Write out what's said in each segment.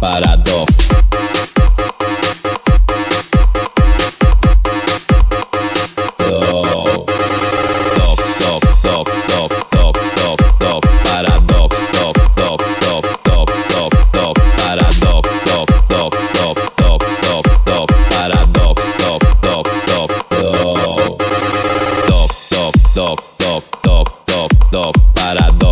para dos. Top, top, top, top, top, para.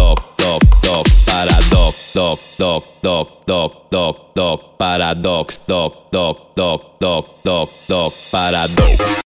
doc doc doc paradox. doc doc doc doc doc doc paradox doc doc doc doc doc doc paradox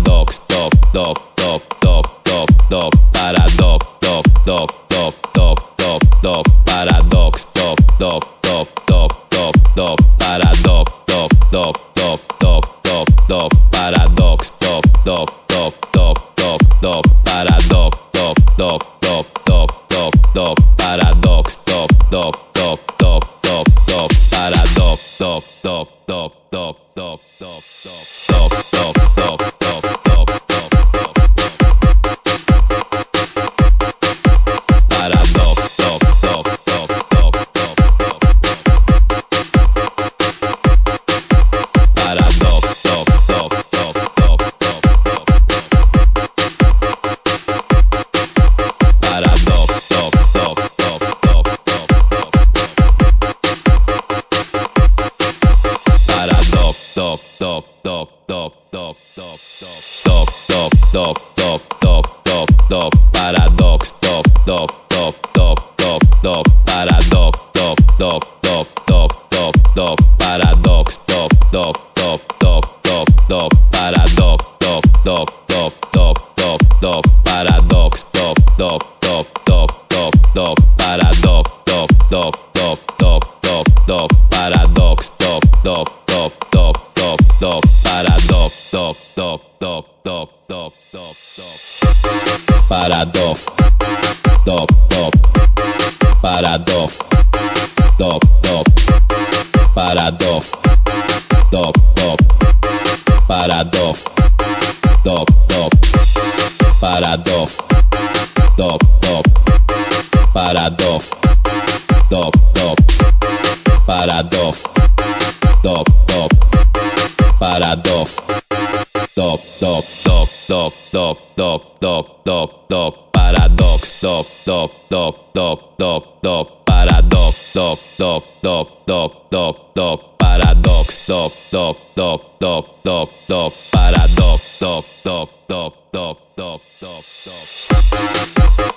paradox, top, top, top, top, top, top, paradox, top, top, top, top, top, top, paradox, top, top, top, top, top, top, paradox, top, top, top, top, top, top, paradox, top, top, top, top, top, top, paradox, top, top, top, top, top, top, paradox, top, top, top, top, top, top, paradox, top, top, top, top, top, top, top, top, top, top, doc doc doc doc doc Paradox. doc doc doc doc doc doc paradox doc doc doc doc doc doc paradox doc doc doc doc doc doc paradox doc doc doc doc doc doc paradox doc doc doc doc doc doc paradox doc doc doc doc doc doc paradox doc doc doc doc doc doc doc paradox top, top, para dos, top, top, para dos, top, top, para dos, top, top, para dos, top, top, para dos, top, top, para dos, top, top, para dos, top, top, top, top, top. doc doc doc doc doc doc paradox doc doc doc doc doc doc paradox doc doc doc doc doc doc doc